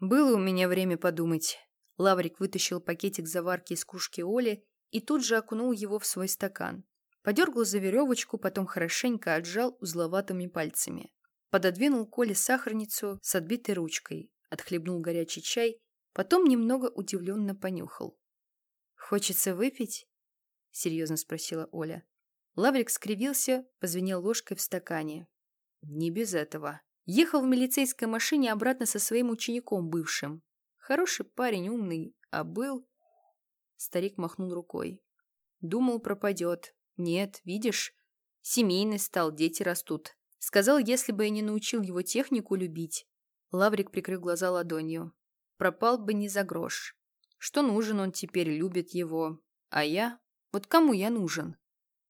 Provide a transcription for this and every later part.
Было у меня время подумать. Лаврик вытащил пакетик заварки из кружки Оли и тут же окунул его в свой стакан. Подергал за веревочку, потом хорошенько отжал узловатыми пальцами. Пододвинул Коле сахарницу с отбитой ручкой, отхлебнул горячий чай, потом немного удивленно понюхал. «Хочется выпить?» — серьезно спросила Оля. Лаврик скривился, позвенел ложкой в стакане. «Не без этого». Ехал в милицейской машине обратно со своим учеником бывшим. Хороший парень, умный, а был... Старик махнул рукой. Думал, пропадет. Нет, видишь, семейный стал, дети растут. Сказал, если бы я не научил его технику любить. Лаврик прикрыл глаза ладонью. Пропал бы не за грош. Что нужен он теперь, любит его. А я? Вот кому я нужен?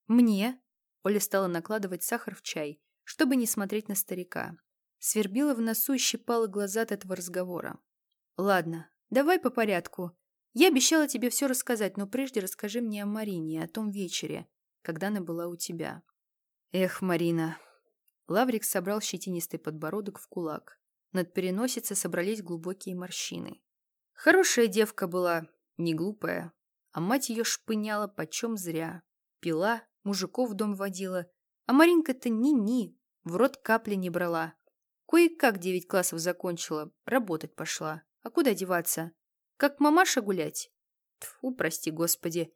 Мне? Оля стала накладывать сахар в чай, чтобы не смотреть на старика. Свербила в носу и щипала глаза от этого разговора. «Ладно, давай по порядку. Я обещала тебе все рассказать, но прежде расскажи мне о Марине, о том вечере, когда она была у тебя». «Эх, Марина». Лаврик собрал щетинистый подбородок в кулак. Над переносицей собрались глубокие морщины. Хорошая девка была, не глупая. А мать ее шпыняла почем зря. Пила, мужиков в дом водила. А Маринка-то ни-ни, в рот капли не брала. Кое-как девять классов закончила, работать пошла. А куда деваться? Как мамаша гулять? Тьфу, прости господи.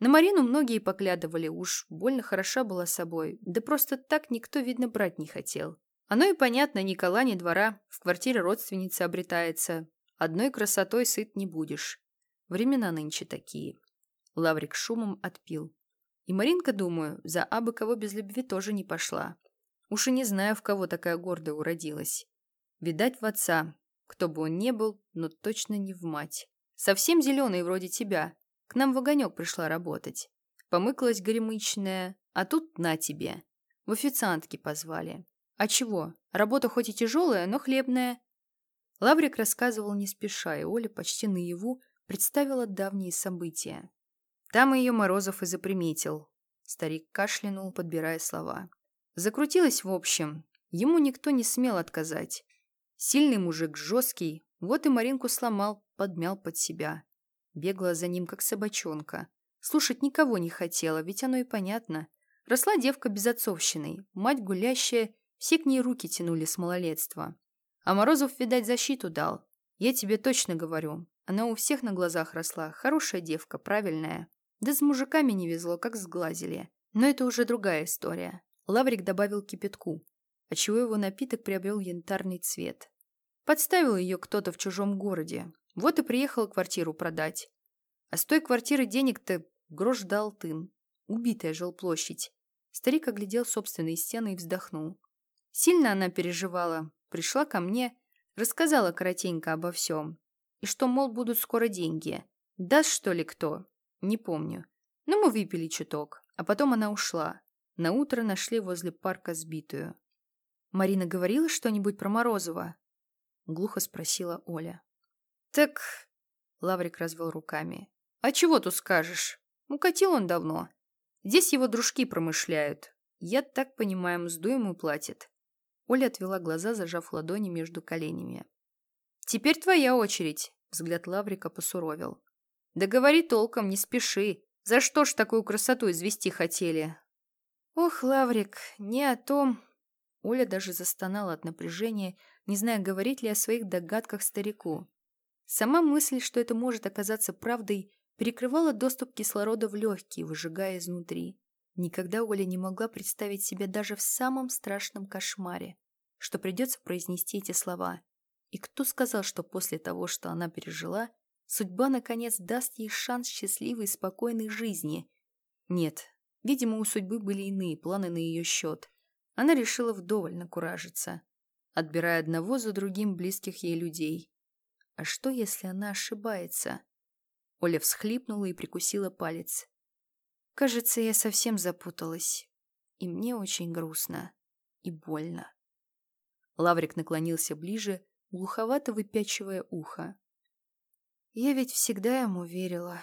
На Марину многие поглядывали, уж больно хороша была собой. Да просто так никто, видно, брать не хотел. Оно и понятно, ни ни двора. В квартире родственница обретается. Одной красотой сыт не будешь. Времена нынче такие. Лаврик шумом отпил. И Маринка, думаю, за абы кого без любви тоже не пошла. Уж и не знаю, в кого такая гордая уродилась. Видать, в отца. Кто бы он ни был, но точно не в мать. Совсем зеленый вроде тебя. К нам в огонек пришла работать. Помыкалась горемычная, а тут на тебе. В официантки позвали. А чего? Работа хоть и тяжелая, но хлебная. Лаврик рассказывал не спеша, и Оля почти наяву представила давние события. Там ее Морозов и заприметил. Старик кашлянул, подбирая слова. Закрутилось в общем. Ему никто не смел отказать. Сильный мужик, жесткий. Вот и Маринку сломал, подмял под себя. Бегала за ним, как собачонка. Слушать никого не хотела, ведь оно и понятно. Росла девка безотцовщиной, мать гулящая, все к ней руки тянули с малолетства. А Морозов, видать, защиту дал. Я тебе точно говорю. Она у всех на глазах росла. Хорошая девка, правильная. Да с мужиками не везло, как сглазили. Но это уже другая история. Лаврик добавил кипятку, отчего его напиток приобрел янтарный цвет. Подставил ее кто-то в чужом городе. Вот и приехал квартиру продать. А с той квартиры денег-то грош да алтын. Убитая жилплощадь. Старик оглядел собственные стены и вздохнул. Сильно она переживала. Пришла ко мне, рассказала коротенько обо всем. И что, мол, будут скоро деньги. Даст, что ли, кто? Не помню. Но мы выпили чуток. А потом она ушла. На утро нашли возле парка сбитую. «Марина говорила что-нибудь про Морозова?» Глухо спросила Оля. «Так...» Лаврик развел руками. «А чего тут скажешь? Укатил он давно. Здесь его дружки промышляют. Я так понимаю, мзду ему платит». Оля отвела глаза, зажав ладони между коленями. «Теперь твоя очередь», — взгляд Лаврика посуровил. «Да говори толком, не спеши. За что ж такую красоту извести хотели? Ох, Лаврик, не о том. Оля даже застонала от напряжения, не зная, говорить ли о своих догадках старику. Сама мысль, что это может оказаться правдой, перекрывала доступ кислорода в легкие, выжигая изнутри. Никогда Оля не могла представить себе даже в самом страшном кошмаре, что придется произнести эти слова. И кто сказал, что после того, что она пережила, судьба наконец даст ей шанс счастливой и спокойной жизни? Нет, Видимо, у судьбы были иные планы на ее счет. Она решила вдоволь накуражиться, отбирая одного за другим близких ей людей. А что, если она ошибается? Оля всхлипнула и прикусила палец. Кажется, я совсем запуталась. И мне очень грустно и больно. Лаврик наклонился ближе, глуховато выпячивая ухо. Я ведь всегда ему верила.